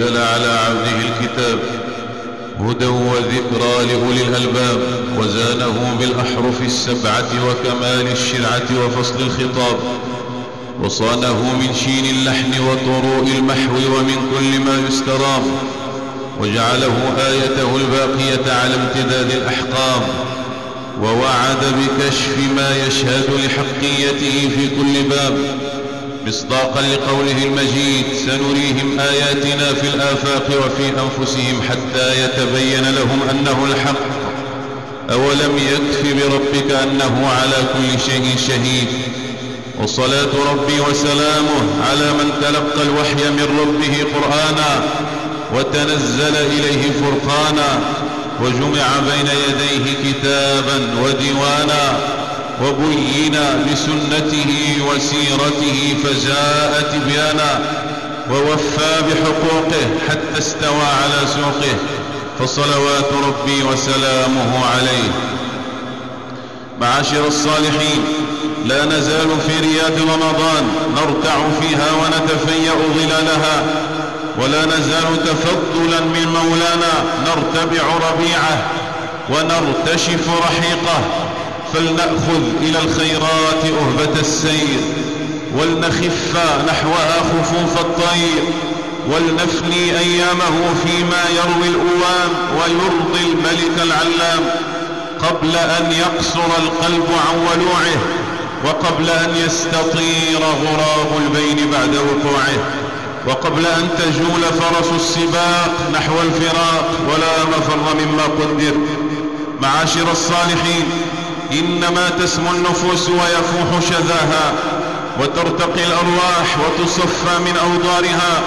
أنزل على عبده الكتاب هدى وذكرى لأولي الألباب وزانه بالأحرف السبعة وكمال الشرعة وفصل الخطاب. وصانه من شين اللحن وطروء المحو ومن كل ما يسترام وجعله آيته الباقية على امتداد الأحقام ووعد بكشف ما يشهد لحقيته في كل باب. مصداقا لقوله المجيد سنريهم آياتنا في الآفاق وفي أنفسهم حتى يتبين لهم أنه الحق. أولم يكف بربك أنه على كل شيء شهيد. وصلاة ربي وسلامه على من تلقى الوحي من ربه قرآنا وتنزل إليه فرقانا وجمع بين يديه كتابا وديوانا وبين بسنته وسيرته فجاء تبيانا ووفى بحقوقه حتى استوى على سوقه فصلوات ربي وسلامه عليه. معاشر الصالحين لا نزال في رياض رمضان نرتع فيها ونتفيأ ظلالها ولا نزال تفضلا من مولانا نرتبع ربيعه ونرتشف رحيقه. فلنأخذ إلى الخيرات أهبة السير ولنخف نحوها خفوف الطير ولنفني أيامه فيما يروي الأوام ويرضي الملك العلام. قبل أن يقصر القلب عن ولوعه وقبل أن يستطير غراب البين بعد وقوعه وقبل أن تجول فرس السباق نحو الفراق ولا مفر مما قدر معاشر الصالحين إنما تسمو النفوس ويفوح شذاها وترتقي الأرواح وتصفى من أوضارها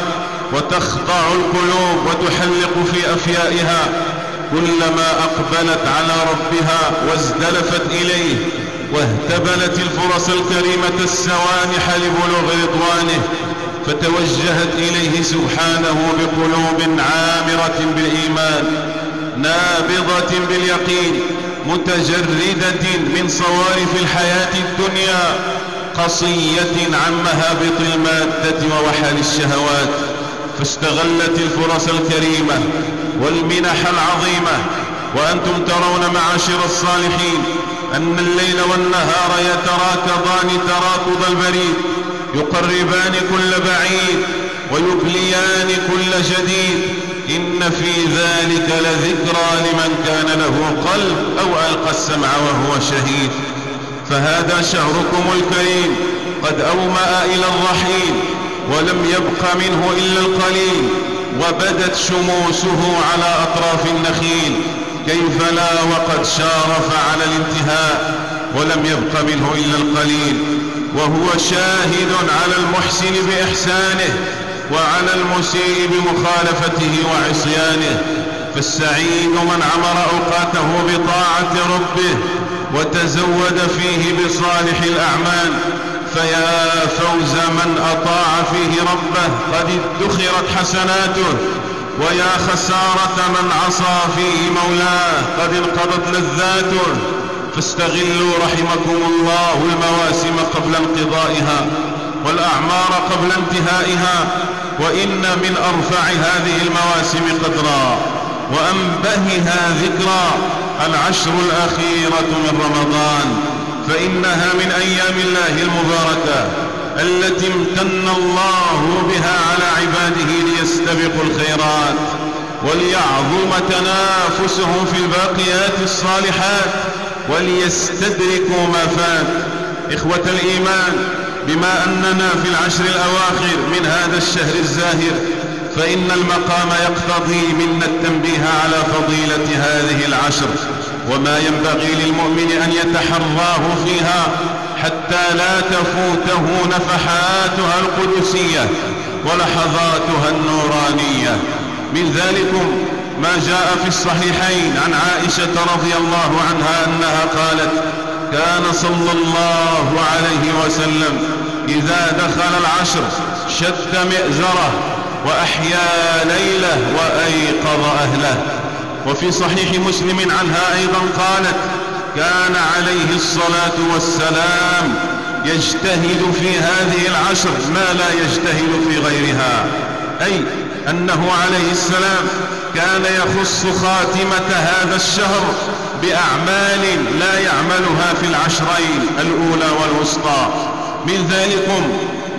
وتخضع القلوب وتحلق في أفيائها كلما أقبلت على ربها وازدلفت إليه واهتبلت الفرص الكريمة السوانح لبلوغ رضوانه فتوجهت إليه سبحانه بقلوب عامرة بالإيمان نابضة باليقين متجردة من صوارف الحياة الدنيا قصية عن مهابط المادة ووحل الشهوات فاستغلت الفرص الكريمة والمنح العظيمة وأنتم ترون معاشر الصالحين أن الليل والنهار يتراكضان تراكض البريد يقربان كل بعيد ويبليان كل جديد. إن في ذلك لذكرى لمن كان له قلب أو ألقى السمع وهو شهيد. فهذا شهركم الكريم. قد أومأ إلى الرحيل ولم يبق منه إلا القليل. وبدت شموسه على أطراف النخيل. كيف لا وقد شارف على الانتهاء ولم يبق منه إلا القليل. وهو شاهد على المحسن بإحسانه. وعلى المسيء بمخالفته وعصيانه فالسعيد من عمر أوقاته بطاعة ربه وتزود فيه بصالح الأعمال فيا فوز من أطاع فيه ربه قد ادخرت حسناته ويا خسارة من عصى فيه مولاه قد انقضت لذاته فاستغلوا رحمكم الله المواسم قبل انقضائها والأعمار قبل انتهائها وإن من أرفع هذه المواسم قدرا وأنبهها ذكرا العشر الأخيرة من رمضان فإنها من أيام الله المباركة التي امتن الله بها على عباده ليستبقوا الخيرات وليعظم تنافسهم في الباقيات الصالحات وليستدركوا ما فات. إخوة الإيمان بما أننا في العشر الأواخر من هذا الشهر الزاهر فإن المقام يقتضي منا التنبيه على فضيلة هذه العشر وما ينبغي للمؤمن أن يتحراه فيها حتى لا تفوته نفحاتها القدسية ولحظاتها النورانية. من ذلكم ما جاء في الصحيحين عن عائشة رضي الله عنها أنها قالت كان صلى الله عليه وسلم إذا دخل العشر شد مئزره وأحيا ليله وأيقظ أهله. وفي صحيح مسلم عنها أيضا قالت كان عليه الصلاة والسلام يجتهد في هذه العشر ما لا يجتهد في غيرها. أي أنه عليه السلام كان يخص خاتمة هذا الشهر بأعمال لا يعملها في العشرين الأولى والوسطى. من ذلكم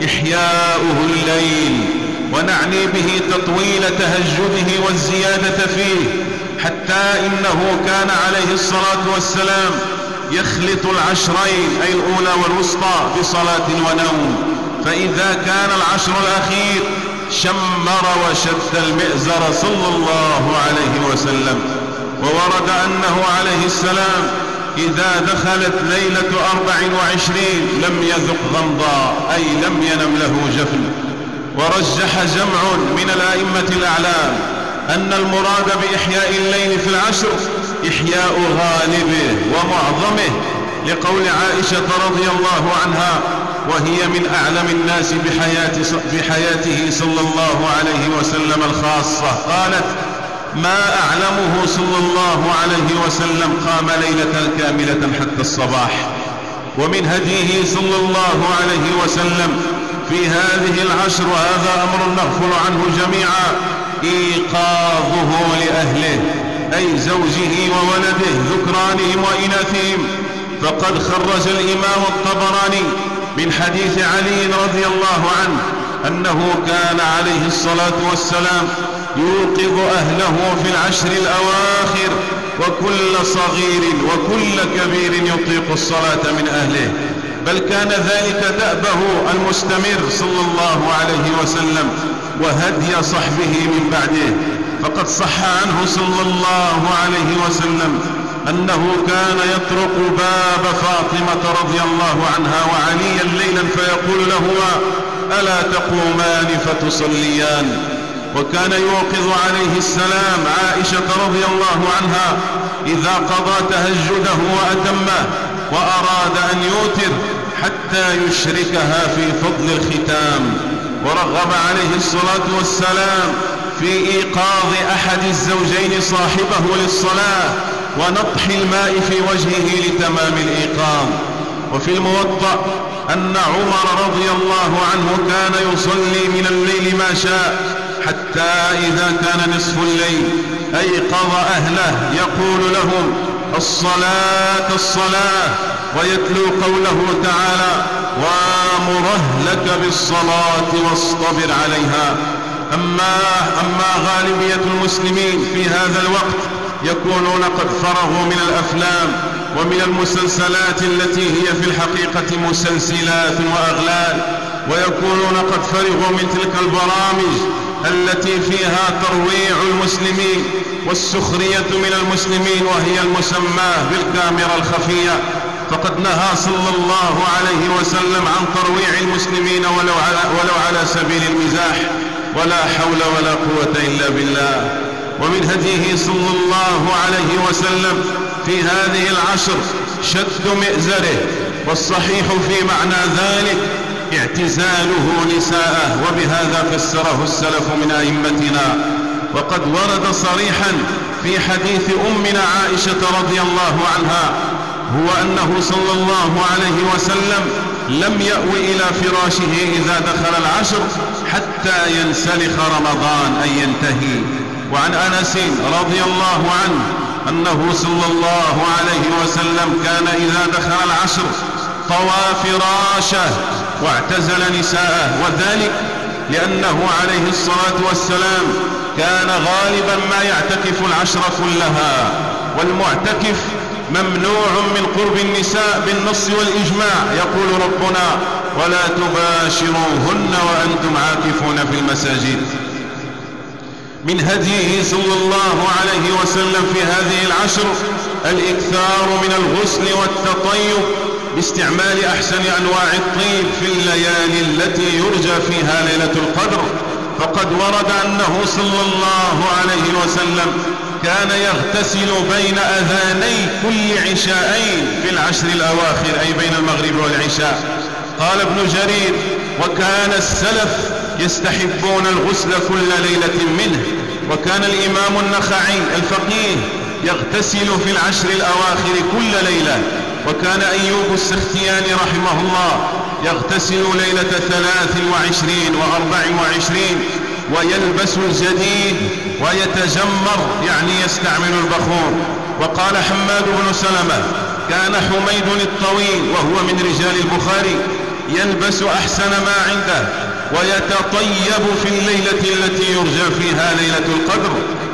إحياؤه الليل ونعني به تطويل تهجده والزيادة فيه حتى إنه كان عليه الصلاة والسلام يخلط العشرين أي الأولى والوسطى بصلاة ونوم. فإذا كان العشر الأخير شمر وشد المئزر صلى الله عليه وسلم. وورد أنه عليه السلام إذا دخلت ليلة أربع وعشرين لم يذق غمضا أي لم ينم له جفن. ورجح جمع من الأئمة الأعلام أن المراد بإحياء الليل في العشر إحياء غالبه ومعظمه لقول عائشة رضي الله عنها وهي من أعلم الناس بحياته صلى الله عليه وسلم الخاصة. قالت ما أعلمه صلى الله عليه وسلم قام ليلة كاملة حتى الصباح. ومن هديه صلى الله عليه وسلم في هذه العشر وهذا أمر نغفل عنه جميعا إيقاظه لأهله أي زوجه وولده ذكرانهم وإناثهم. فقد خرج الإمام الطبراني من حديث علي رضي الله عنه أنه كان عليه الصلاة والسلام يوقظ أهله في العشر الأواخر وكل صغير وكل كبير يطيق الصلاة من أهله. بل كان ذلك دأبه المستمر صلى الله عليه وسلم وهدي صحبه من بعده. فقد صح عنه صلى الله عليه وسلم أنه كان يطرق باب فاطمة رضي الله عنها وعليا ليلا فيقول لهما ألا تقومان فتصليان؟ وكان يوقظ عليه السلام عائشة رضي الله عنها إذا قضى تهجده وأتمه وأراد أن يوتر حتى يشركها في فضل الختام. ورغب عليه الصلاة والسلام في إيقاظ أحد الزوجين صاحبه للصلاة ونطح الماء في وجهه لتمام الإيقاظ. وفي الموطأ أن عمر رضي الله عنه كان يصلي من الليل ما شاء حتى إذا كان نصف الليل أيقظ أهله يقول لهم الصلاة الصلاة ويتلو قوله تعالى وآمر أهلك بالصلاة واصطبر عليها. أما, أما غالبية المسلمين في هذا الوقت يكونون قد فرغوا من الأفلام ومن المسلسلات التي هي في الحقيقة مسلسلات وأغلال ويكونون قد فرغوا من تلك البرامج التي فيها ترويع المسلمين والسخرية من المسلمين وهي المسماة بالكاميرا الخفية. فقد نهى صلى الله عليه وسلم عن ترويع المسلمين ولو على, ولو على سبيل المزاح. ولا حول ولا قوة إلا بالله. ومن هديه صلى الله عليه وسلم في هذه العشر شد مئزره. والصحيح في معنى ذلك اعتزاله نساءه وبهذا فسره السلف من أئمتنا. وقد ورد صريحا في حديث أمنا عائشة رضي الله عنها هو أنه صلى الله عليه وسلم لم يأو إلى فراشه إذا دخل العشر حتى ينسلخ رمضان أي ينتهي. وعن أنس رضي الله عنه أنه صلى الله عليه وسلم كان إذا دخل العشر طوى فراشه. واعتزل نساءه وذلك لأنه عليه الصلاة والسلام كان غالبا ما يعتكف العشر كلها. والمعتكف ممنوع من قرب النساء بالنص والإجماع. يقول ربنا ولا تباشروهن وأنتم عاكفون في المساجد. من هديه صلى الله عليه وسلم في هذه العشر الإكثار من الغسل والتطيب باستعمال أحسن أنواع الطيب في الليالي التي يرجى فيها ليلة القدر فقد ورد أنه صلى الله عليه وسلم كان يغتسل بين أذاني كل عشاءين في العشر الأواخر أي بين المغرب والعشاء. قال ابن جرير وكان السلف يستحبون الغسل كل ليلة منه وكان الإمام النخعي الفقيه يغتسل في العشر الأواخر كل ليلة. وكان أيوب السختياني رحمه الله يغتسل ليلة ثلاث وعشرين وأربع وعشرين ويلبس الجديد ويتجمر يعني يستعمل البخور. وقال حماد بن سلمة كان حميد الطويل وهو من رجال البخاري يلبس أحسن ما عنده ويتطيب في الليلة التي يرجى فيها ليلة القدر.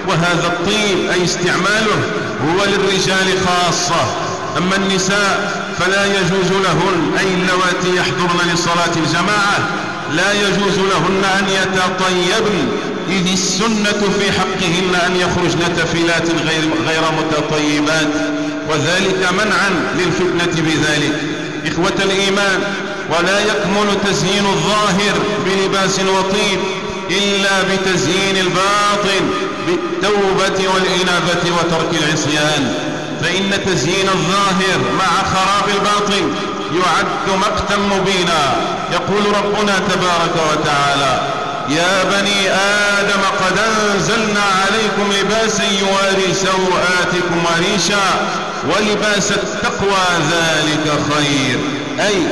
وهذا الطيب أي استعماله هو للرجال خاصة. أما النساء فلا يجوز لهن أي اللواتي يحضرن لصلاة الجماعة لا يجوز لهن أن يتطيبن. إذ السنة في حقهن أن يخرجن تفلات غير, غير متطيبات وذلك منعا للفتنة بذلك. إخوة الإيمان ولا يكمل تزيين الظاهر بلباس وطيب إلا بتزيين الباطن بالتوبة والإنابة وترك العصيان. فإن تزيين الظاهر مع خراب الباطن يعد مقتا مبينا. يقول ربنا تبارك وتعالى يا بني آدم قد أنزلنا عليكم لباسا يواري سوآتكم وريشا ولباس التقوى ذلك خير. أي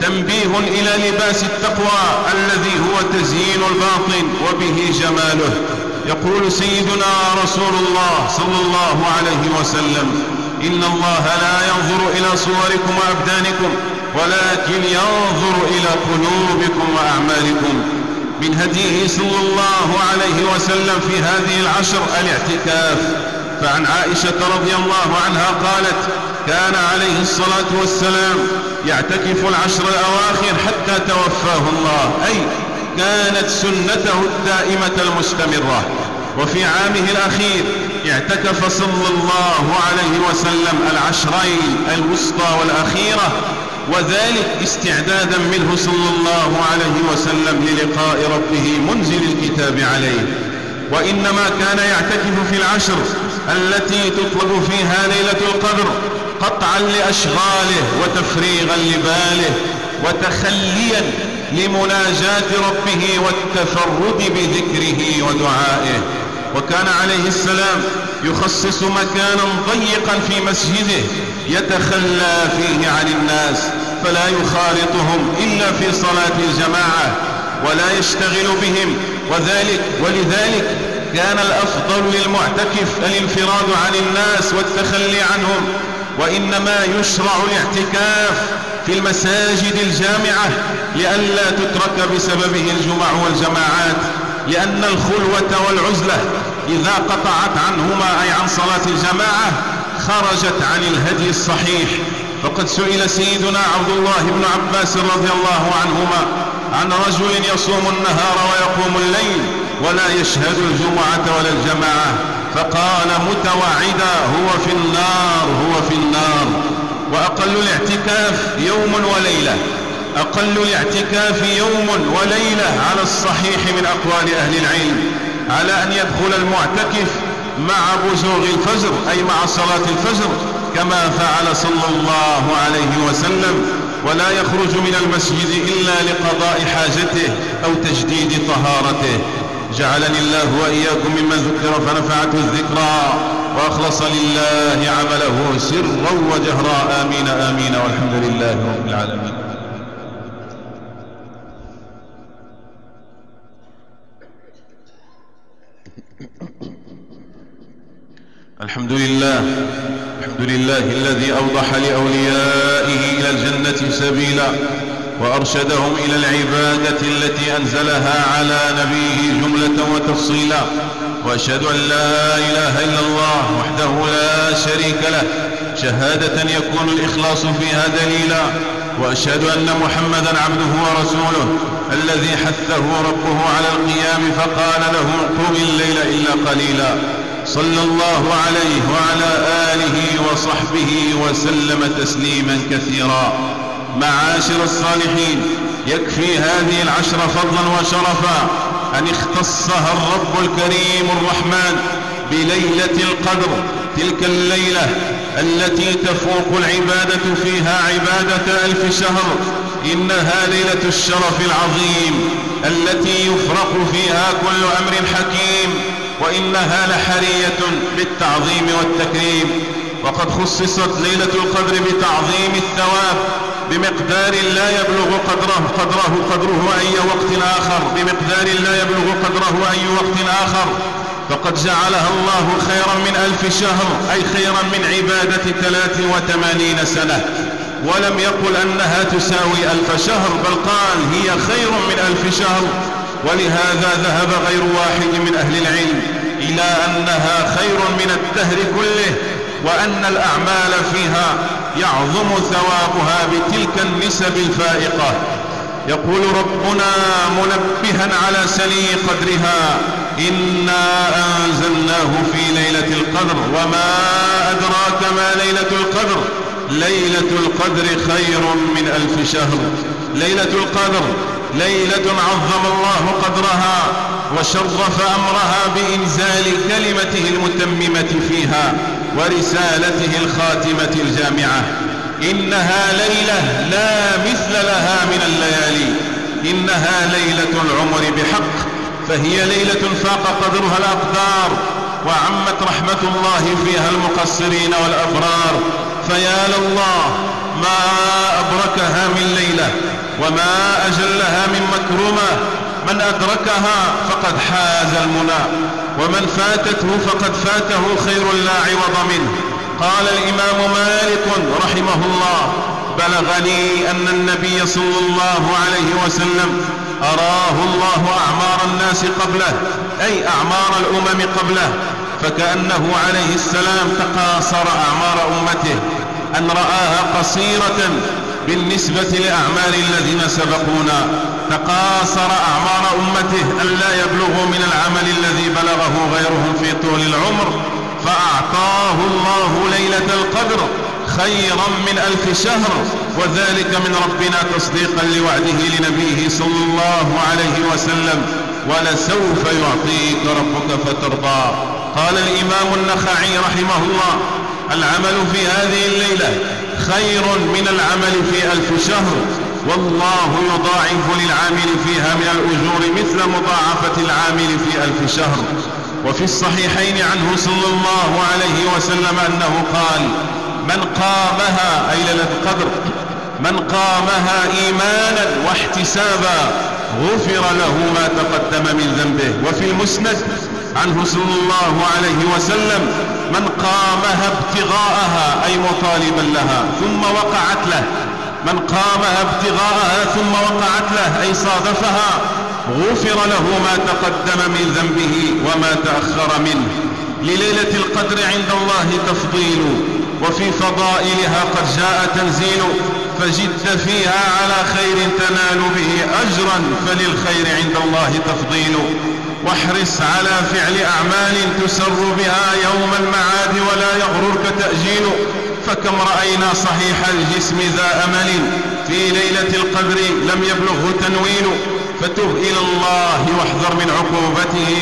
تنبيه إلى لباس التقوى الذي هو تزيين الباطن وبه جماله. يقول سيدنا رسول الله صلى الله عليه وسلم إن الله لا ينظر إلى صوركم وأبدانكم ولكن ينظر إلى قلوبكم وأعمالكم. من هديه صلى الله عليه وسلم في هذه العشر الاعتكاف. فعن عائشة رضي الله عنها قالت كان عليه الصلاة والسلام يعتكف العشر الأواخر حتى توفاه الله. أي كانت سنته الدائمة المستمرة. وفي عامه الأخير اعتكف صلى الله عليه وسلم العشرين الوسطى والأخيرة وذلك استعدادا منه صلى الله عليه وسلم للقاء ربه منزل الكتاب عليه. وإنما كان يعتكف في العشر التي تطلب فيها ليلة القدر قطعا لأشغاله وتفريغا لباله وتخليا لمناجاة ربه والتفرد بذكره ودعائه. وكان عليه السلام يخصص مكانا ضيقا في مسجده يتخلى فيه عن الناس فلا يخالطهم إلا في صلاة الجماعة ولا يشتغل بهم وذلك ولذلك كان الأفضل للمعتكف الانفراد عن الناس والتخلي عنهم وإنما يشرع الاعتكاف في المساجد الجامعة لئلا تترك بسببه الجمع والجماعات. لأن الخلوة والعزلة إذا قطعت عنهما أي عن صلاة الجماعة خرجت عن الهدي الصحيح. فقد سئل سيدنا عبد الله بن عباس رضي الله عنهما عن رجل يصوم النهار ويقوم الليل ولا يشهد الجمعة ولا الجماعة فقال متوعدا هو في النار هو في النار. وأقل الاعتكاف يوم وليلة. أقل الاعتكاف يوم وليلة على الصحيح من أقوال أهل العلم على أن يدخل المعتكف مع بزوغ الفجر أي مع صلاة الفجر كما فعل صلى الله عليه وسلم ولا يخرج من المسجد إلا لقضاء حاجته أو تجديد طهارته. جعلني الله وإياكم ممن ذكر فنفعته الذكرى وأخلص لله عمله سرا وجهرا. آمين آمين والحمد لله رب العالمين. الحمد لله الحمد لله الذي أوضح لأوليائه إلى الجنة سبيلا وأرشدهم إلى العبادة التي أنزلها على نبيه جملة وتفصيلا. وأشهد أن لا إله إلا الله وحده لا شريك له شهادة يكون الإخلاص فيها دليلا. وأشهد أن محمدا عبده ورسوله الذي حثه ربه على القيام فقال له قم الليل إلا قليلا. صلى الله عليه وعلى آله وصحبه وسلم تسليما كثيرا. معاشر الصالحين يكفي هذه العشر فضلا وشرفا أن اختصها الرب الكريم الرحمن بليلة القدر تلك الليلة التي تفوق العبادة فيها عبادة ألف شهر. إنها ليلة الشرف العظيم التي يفرق فيها كل أمر حكيم. وإنها لحرية بالتعظيم والتكريم. وقد خصصت ليلة القدر بتعظيم الثواب بمقدار لا يبلغ قدره قدره قدره أي وقت آخر بمقدار لا يبلغ قدره أي وقت آخر. فقد جعلها الله خيرا من ألف شهر أي خيرا من عبادة ثلاث وثمانين سنة. ولم يقل أنها تساوي ألف شهر بل قال هي خير من ألف شهر. ولهذا ذهب غير واحد من أهل العلم إلى أنها خير من الدهر كله وأن الأعمال فيها يعظم ثوابها بتلك النسب الفائقة. يقول ربنا منبها على سني قدرها إنا أنزلناه في ليلة القدر وما أدراك ما ليلة القدر؟ ليلة القدر خير من ألف شهر. ليلة القدر ليلة عظم الله قدرها. وشرف أمرها بإنزال كلمته المتممة فيها ورسالته الخاتمة الجامعة. إنها ليلة لا مثل لها من الليالي. إنها ليلة العمر بحق فهي ليلة فاق قدرها الأقدار وعمت رحمة الله فيها المقصرين والأبرار. فيا لله ما أبركها من ليلة وما أجلها من مكرمة من أدركها فقد حاز المنى ومن فاتته فقد فاته خير لا عوض منه. قال الإمام مالك رحمه الله بلغني أن النبي صلى الله عليه وسلم أراه الله أعمار الناس قبله أي أعمار الأمم قبله فكأنه عليه السلام تقاصر أعمار أمته أن رآها قصيرة بالنسبة لأعمال الذين سبقونا. تقاصر أعمار أمته ألا يبلغوا من العمل الذي بلغه غيرهم في طول العمر فأعطاه الله ليلة القدر خيرا من ألف شهر وذلك من ربنا تصديقا لوعده لنبيه صلى الله عليه وسلم. ولسوف يعطيك ربك فترضى. قال الإمام النخعي رحمه الله العمل في هذه الليلة خير من العمل في ألف شهر. والله يضاعف للعامل فيها من الأجور مثل مضاعفة العامل في ألف شهر. وفي الصحيحين عنه صلى الله عليه وسلم أنه قال من قامها أي ليلة القدر من قامها إيمانا واحتسابا غفر له ما تقدم من ذنبه. وفي المسند عنه صلى الله عليه وسلم من قامها ابتغاءها أي مطالبا لها ثم وقعت له من قامها ابتغاءها ثم وقعت له أي صادفها غفر له ما تقدم من ذنبه وما تأخر منه. لليلة القدر عند الله تفضيل وفي فضائلها قد جاء تنزيل فجد فيها على خير تنال به أجرا فللخير عند الله تفضيل. واحرص على فعل أعمال تسر بها يوم المعاد ولا يغررك تأجيل. فكم رأينا صحيح الجسم ذا أمل في ليلة القدر لم يبلغه تنويل. فتب إلى الله واحذر من عقوبته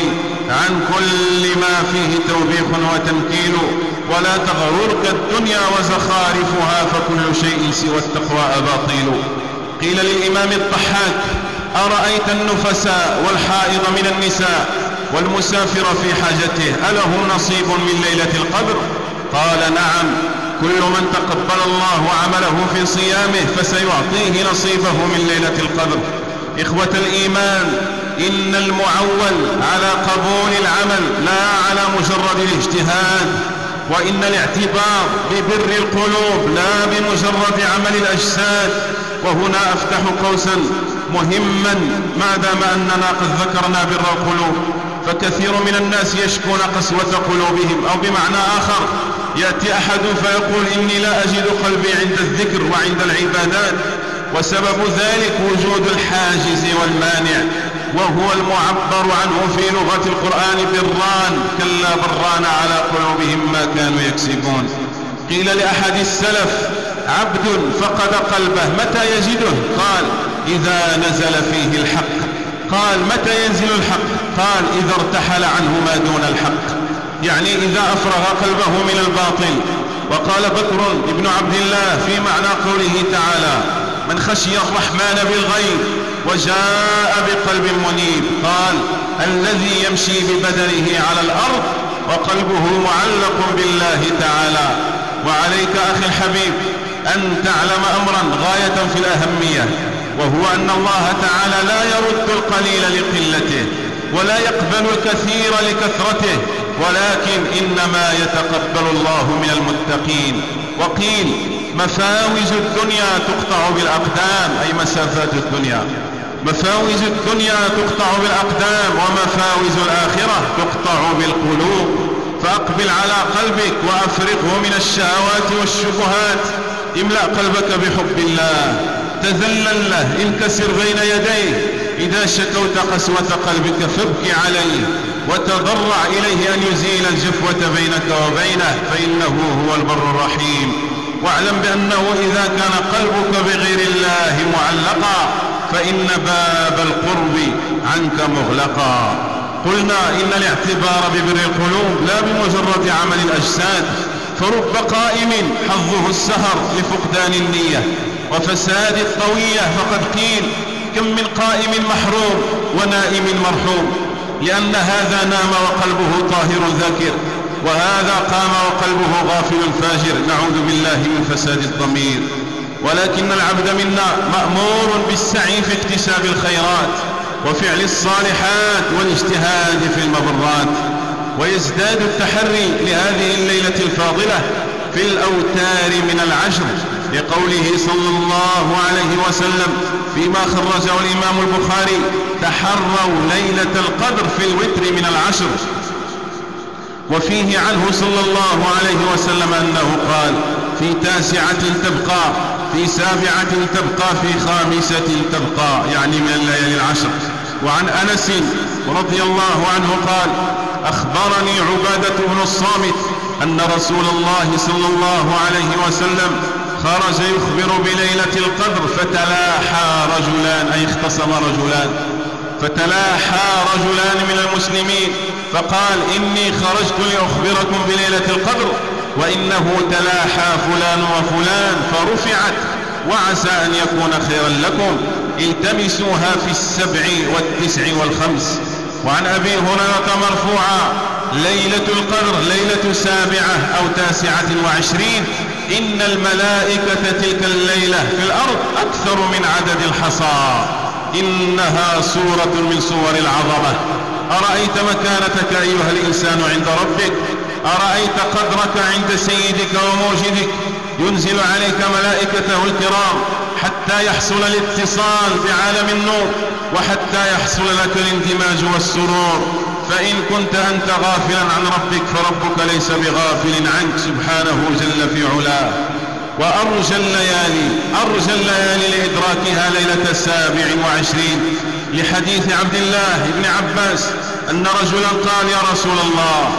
عن كل ما فيه توبيخ وتنكيل ولا تغررك الدنيا وزخارفها فكل شيء سوى التقوى أباطيل. قيل للإمام الضحاك أرأيت النفساء والحائض من النساء والمسافر في حاجته أله نصيب من ليلة القدر؟ قال نعم. كل من تقبل الله عمله في صيامه فسيعطيه نصيبه من ليلة القدر. إخوة الإيمان إن المعول على قبول العمل لا على مجرد الاجتهاد وإن الاعتبار ببر القلوب لا بمجرد عمل الأجساد. وهنا أفتح قوسا مهما ما دام أننا قد ذكرنا بر القلوب فكثير من الناس يشكون قسوة قلوبهم أو بمعنى آخر يأتي أحد فيقول إني لا أجد قلبي عند الذكر وعند العبادات وسبب ذلك وجود الحاجز والمانع وهو المعبر عنه في لغة القرآن بران كلا بران على قلوبهم ما كانوا يكسبون. قيل لأحد السلف عبد فقد قلبه متى يجده؟ قال إذا نزل فيه الحق. قال متى ينزل الحق؟ قال إذا ارتحل عنه ما دون الحق. يعني إذا أفرغ قلبه من الباطل. وقال بكر ابن عبد الله في معنى قوله تعالى من خشي الرحمن بالغيب وجاء بقلب منيب قال الذي يمشي ببدنه على الأرض وقلبه معلق بالله تعالى. وعليك أخي الحبيب أن تعلم أمرا غاية في الأهمية وهو أن الله تعالى لا يرد القليل لقلته ولا يقبل الكثير لكثرته ولكن إنما يتقبل الله من المتقين. وقيل مفاوز الدنيا تقطع بالأقدام أي مسافات الدنيا. مفاوز الدنيا تقطع بالأقدام ومفاوز الآخرة تقطع بالقلوب. فأقبل على قلبك وأفرغه من الشهوات والشبهات. املأ قلبك بحب الله. تذلل له انكسر بين يديه. إذا شكوت قسوة قلبك فابكي عليه وتضرع إليه أن يزيل الجفوة بينك وبينه فإنه هو البر الرحيم. واعلم بأنه إذا كان قلبك بغير الله معلقا فإن باب القرب عنك مغلقا. قلنا إن الاعتبار ببر القلوب لا بمجرد عمل الأجساد فرب قائم حظه السهر لفقدان النية وفساد الطوية فقد قيل كم من قائم محروم ونائم مرحوم لأن هذا نام وقلبه طاهر ذاكر وهذا قام وقلبه غافل فاجر نعوذ بالله من فساد الضمير. ولكن العبد منا مأمور بالسعي في اكتساب الخيرات وفعل الصالحات والاجتهاد في المبرات ويزداد التحري لهذه الليلة الفاضلة في الأوتار من العشر. لقوله صلى الله عليه وسلم فيما خرجه الإمام البخاري تحروا ليلة القدر في الوتر من العشر. وفيه عنه صلى الله عليه وسلم أنه قال في تاسعة تبقى في سابعة تبقى في خامسة تبقى يعني من الليالي العشر. وعن أنس رضي الله عنه قال أخبرني عبادة بن الصامت أن رسول الله صلى الله عليه وسلم خرج يخبر بليلة القدر فتلاحى رجلان أي اختصم رجلان. فتلاحى رجلان من المسلمين فقال إني خرجت لأخبركم بليلة القدر وإنه تلاحى فلان وفلان فرفعت وعسى أن يكون خيرا لكم. التمسوها في السبع والتسع والخمس. وعن أبي هريرة مرفوعا ليلة القدر ليلة سابعة أو تاسعة وعشرين إن الملائكة تلك الليلة في الأرض أكثر من عدد الحصى. إنها سورة من سور العظمة. أرأيت مكانتك أيها الإنسان عند ربك؟ أرأيت قدرك عند سيدك وموجدك؟ ينزل عليك ملائكته الكرام حتى يحصل الاتصال بعالم النور وحتى يحصل لك الاندماج والسرور. فإن كنت أنت غافلا عن ربك فربك ليس بغافل عنك سبحانه جل في علاه. وأرجى الليالي أرجى الليالي لإدراكها ليلة السابع وعشرين لحديث عبد الله بن عباس أن رجلا قال يا رسول الله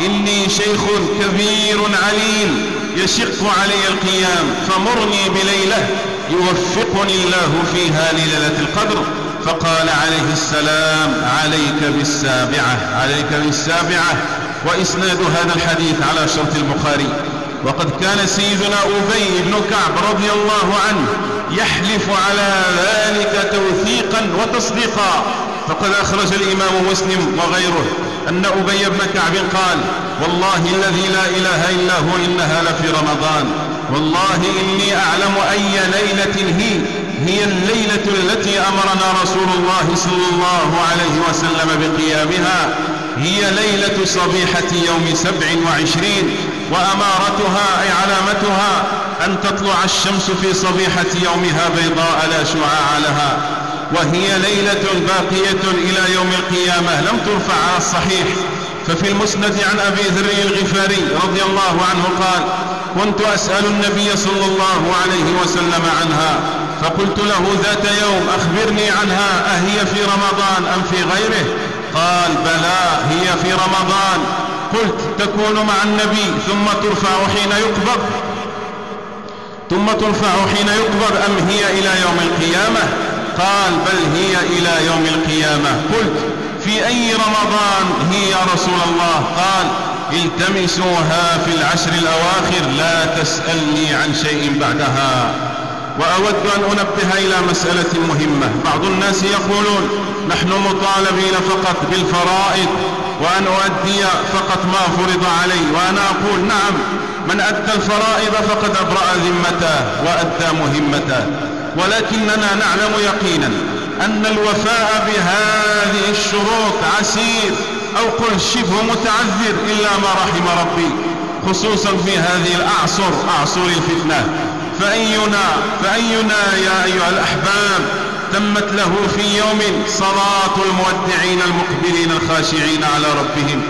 إني شيخ كبير عليل يشق علي القيام فمرني بليلة يوفقني الله فيها ليلة القدر. فقال عليه السلام عليك بالسابعة عليك بالسابعة وإسناد هذا الحديث على شرط البخاري. وقد كان سيدنا أبي بن كعب رضي الله عنه يحلف على ذلك توثيقا وتصديقا. فقد أخرج الإمام مسلم وغيره أن أبي بن كعب قال والله الذي لا إله إلا هو إنها لفي رمضان. والله إني أعلم أي ليلة هي. هي الليلة التي أمرنا رسول الله صلى الله عليه وسلم بقيامها هي ليلة صبيحة يوم سبع وعشرين وأمارتها أي علامتها أن تطلع الشمس في صبيحة يومها بيضاء لا شعاع لها. وهي ليلة باقية إلى يوم القيامة لم ترفع على الصحيح. ففي المسند عن أبي ذر الغفاري رضي الله عنه قال كنت أسأل النبي صلى الله عليه وسلم عنها فقلت له ذات يوم أخبرني عنها أهي في رمضان أم في غيره؟ قال بلى هي في رمضان. قلت تكون مع النبي ثم ترفع حين يقبض. ثم ترفع حين يقبض أم هي إلى يوم القيامة؟ قال بل هي إلى يوم القيامة. قلت في أي رمضان هي يا رسول الله؟ قال التمسوها في العشر الأواخر لا تسألني عن شيء بعدها. وأود أن أنبه إلى مسألة مهمة. بعض الناس يقولون نحن مطالبين فقط بالفرائض وأن أؤدي فقط ما فرض علي. وأنا أقول نعم من أدى الفرائض فقد أبرأ ذمته وأدى مهمته. ولكننا نعلم يقينا أن الوفاء بهذه الشروط عسير أو قل شبه متعذر إلا ما رحم ربي خصوصا في هذه الأعصر أعصر الفتنة. فأينا فأينا يا أيها الأحباب تمت له في يوم صلاة المودعين المقبلين الخاشعين على ربهم.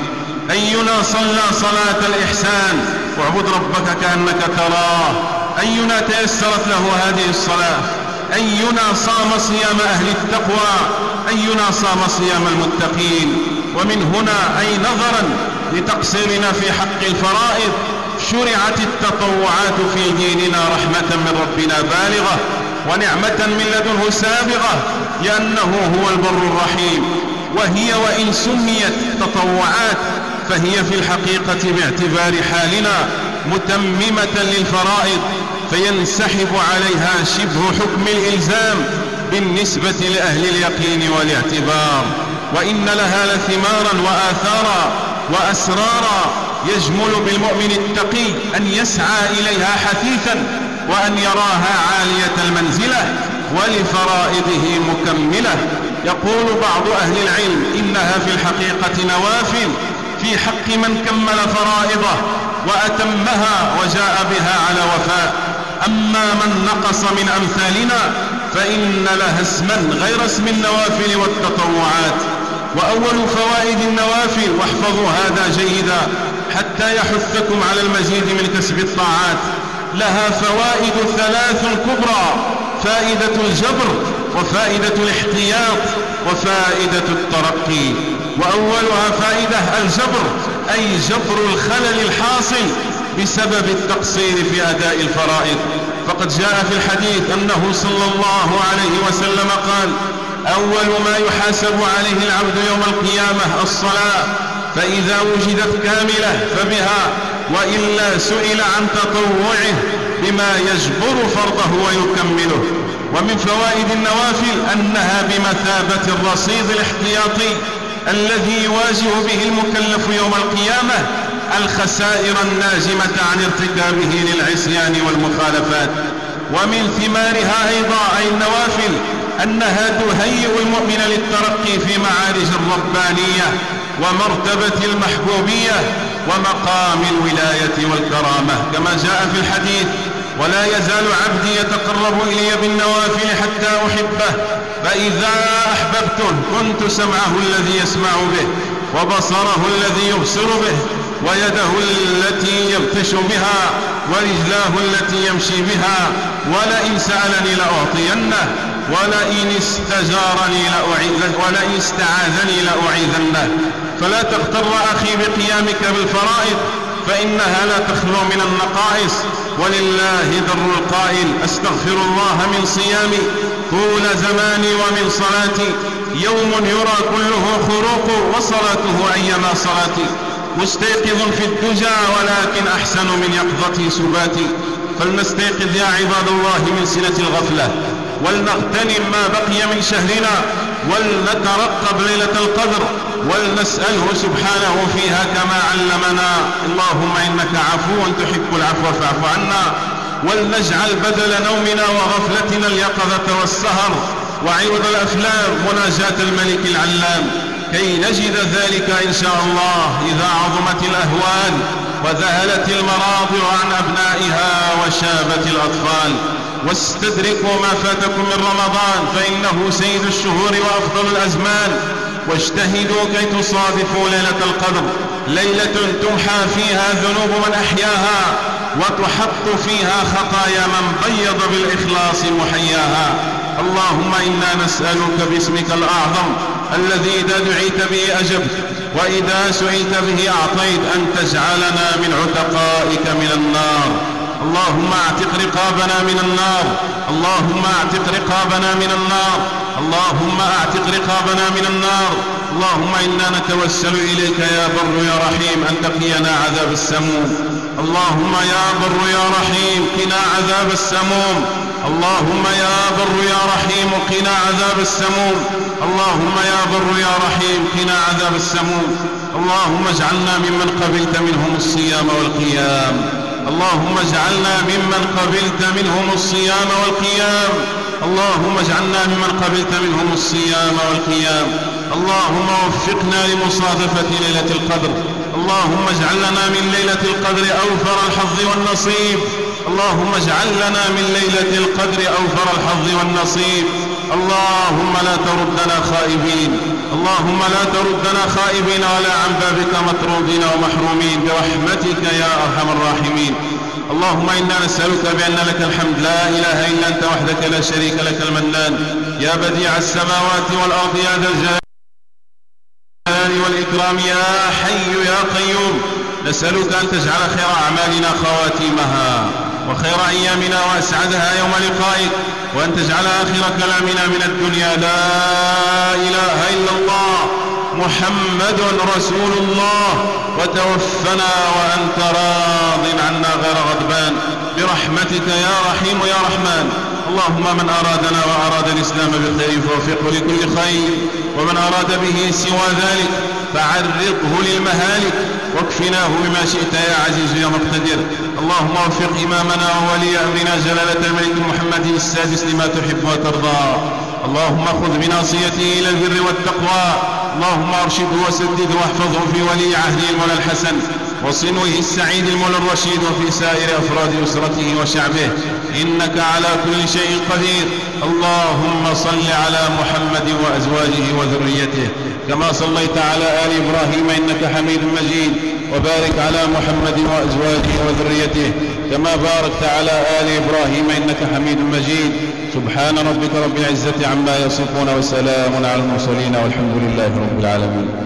أينا صلى صلاة الإحسان واعبد ربك كأنك تراه. أينا تيسرت له هذه الصلاة. أينا صام صيام أهل التقوى. أينا صام صيام المتقين. ومن هنا أي نظرا لتقصيرنا في حق الفرائض شرعت التطوعات في ديننا رحمة من ربنا بالغة ونعمة من لدنه سابغة لأنه هو البر الرحيم. وهي وإن سميت تطوعات فهي في الحقيقة باعتبار حالنا متممة للفرائض فينسحب عليها شبه حكم الإلزام بالنسبة لأهل اليقين والاعتبار. وإن لها لثمارا وآثارا وأسرارا يجمل بالمؤمن التقي أن يسعى إليها حثيثا وأن يراها عالية المنزلة ولفرائضه مكملة. يقول بعض أهل العلم إنها في الحقيقة نوافل في حق من كمل فرائضه وأتمها وجاء بها على وفاء. أما من نقص من أمثالنا فإن لها اسما غير اسم النوافل والتطوعات. وأول فوائد النوافل واحفظوا هذا جيدا حتى يحثكم على المزيد من كسب الطاعات. لها فوائد ثلاث كبرى فائدة الجبر وفائدة الاحتياط وفائدة الترقي. وأولها فائدة الجبر أي جبر الخلل الحاصل بسبب التقصير في أداء الفرائض. فقد جاء في الحديث أنه صلى الله عليه وسلم قال أول ما يحاسب عليه العبد يوم القيامة الصلاة فإذا وجدت كاملة فبها وإلا سئل عن تطوعه بما يجبر فرضه ويكمله. ومن فوائد النوافل أنها بمثابة الرصيد الاحتياطي الذي يواجه به المكلف يوم القيامة الخسائر الناجمة عن ارتكابه للعصيان والمخالفات. ومن ثمارها أيضا أي النوافل أنها تهيئ المؤمن للترقي في معارج الربانية ومرتبة المحبوبية ومقام الولاية والكرامة. كما جاء في الحديث ولا يزال عبدي يتقرب إلي بالنوافل حتى أحبه فإذا أحببته كنت سمعه الذي يسمع به وبصره الذي يبصر به ويده التي يبتش بها ورجلاه التي يمشي بها ولئن سألني لأعطينه ولئن استجارني ولئن استعاذني لأعيذنه. فلا تغتر أخي بقيامك بالفرائض فإنها لا تخلو من النقائص. ولله در القائل أستغفر الله من صيامي طول زماني ومن صلاتي. يوم يرى كله خروق وصلاته أيما صلاتي. مستيقظ في الدجى ولكن أحسن من يقظتي سباتي. فلنستيقظ يا عباد الله من سنة الغفلة. ولنغتنم ما بقي من شهرنا. ولنترقب ليلة القدر ولنسأله سبحانه فيها كما علمنا. اللهم إنك عفو تحب العفو فاعف عنا. ولنجعل بدل نومنا وغفلتنا اليقظة والسهر وعوض الأفلام مناجاة الملك العلام. كي نجد ذلك إن شاء الله إذا عظمت الأهوال وذهلت المراضع عن أبنائها وشابت الأطفال. واستدركوا ما فاتكم من رمضان فإنه سيد الشهور وأفضل الأزمان. واجتهدوا كي تصادفوا ليلة القدر. ليلة تمحى فيها ذنوب من أحياها وتحط فيها خطايا من بيض بالإخلاص محياها اللهم إنا نسألك باسمك الأعظم الذي إذا دعيت به أجبت وإذا سئلت به أعطيت أن تجعلنا من عتقائك من النار. اللهم اعتق رقابنا من النار. اللهم اعتق رقابنا من النار. اللهم اعتق رقابنا من النار. اللهم إنا نتوسل إليك يا بر يا رحيم أن تقينا عذاب السموم. اللهم يا بر يا رحيم قنا عذاب السموم. اللهم يا بر يا رحيم قنا عذاب السموم. اللهم يا بر يا رحيم قنا عذاب السموم. اللهم اجعلنا ممن قبلت منهم الصيام والقيام. اللهم اجعلنا ممن قبلت منهم الصيام والقيام. اللهم اجعلنا ممن قبلت منهم الصيام والقيام. اللهم وفقنا لمصادفة ليلة القدر. اللهم اجعل لنا من ليلة القدر أوفر الحظ والنصيب. اللهم اجعل لنا من ليلة القدر أوفر الحظ والنصيب. اللهم لا تردنا خائبين. اللهم لا تردنا خائبين ولا عن بابك مطرودين ومحرومين. برحمتك يا أرحم الراحمين. اللهم إنا نسألك بأن لك الحمد. لا إله إلا أنت وحدك لا شريك لك المنان. يا بديع السماوات والأرض يا ذا الجلال والإكرام. يا حي يا قيوم. نسألك أن تجعل خير أعمالنا خواتيمها. وخير أيامنا وأسعدها يوم لقائك وأن تجعل آخر كلامنا من الدنيا لا إله إلا الله محمد رسول الله. وتوفنا وأنت راض عنا غير غضبان. برحمتك يا رحيم يا رحمن. اللهم من أرادنا وأراد الإسلام بالخير فوفقه لكل خير ومن أراد به سوى ذلك فعرضه للمهالك واكفناه بما شئت يا عزيز يا مقتدر. اللهم وفق إمامنا وولي أمرنا جلالة الملك محمد السادس لما تحب وترضى. اللهم خذ بناصيته إلى البر والتقوى. اللهم أرشده وسدده واحفظه في ولي عهده المولى الحسن. وصنوه السعيد المولى الرشيد وفي سائر أفراد أسرته وشعبه. إنك على كل شيء قدير. اللهم صل على محمد وأزواجه وذريته. كما صليت على آل إبراهيم إنك حميد مجيد. وبارك على محمد وأزواجه وذريته. كما باركت على آل إبراهيم إنك حميد مجيد. سبحان ربك رب العزة عما يصفون وسلام على المرسلين والحمد لله رب العالمين.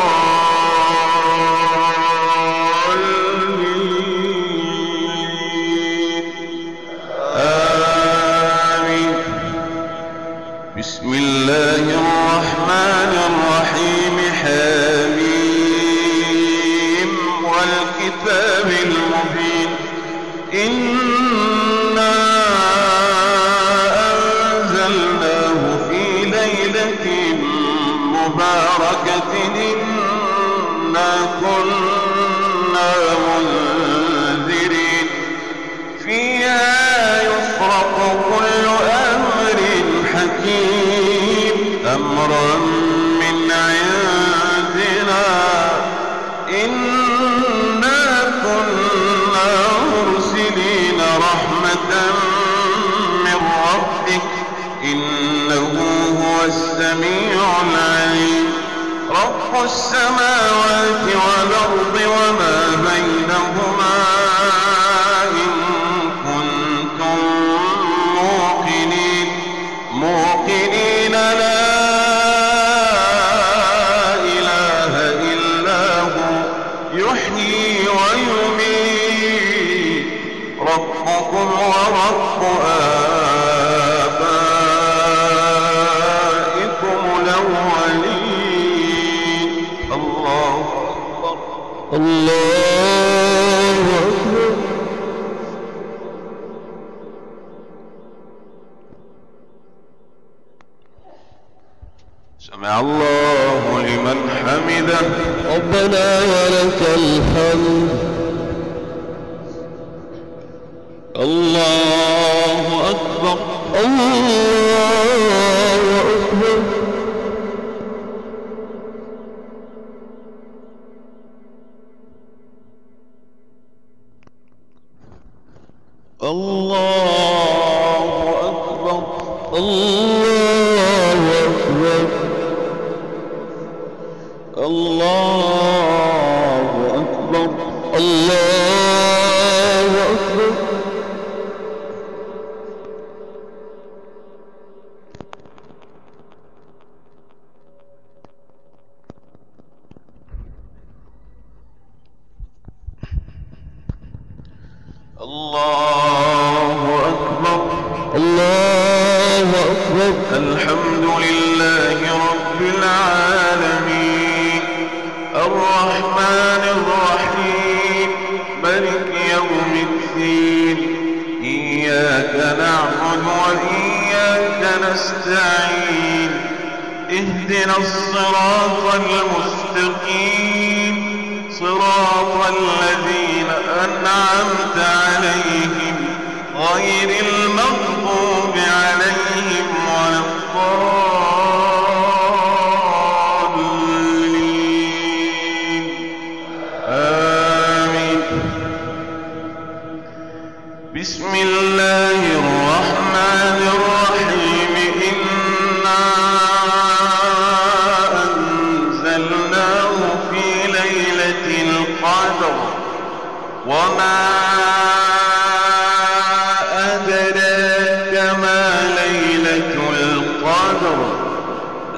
العليم رب السماوات والأرض وما بينهما ربنا ولك الحمد. الله أكبر. الله الله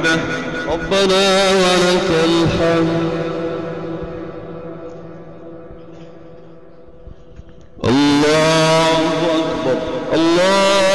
حميده ربنا ولك الحمد. الله أكبر. الله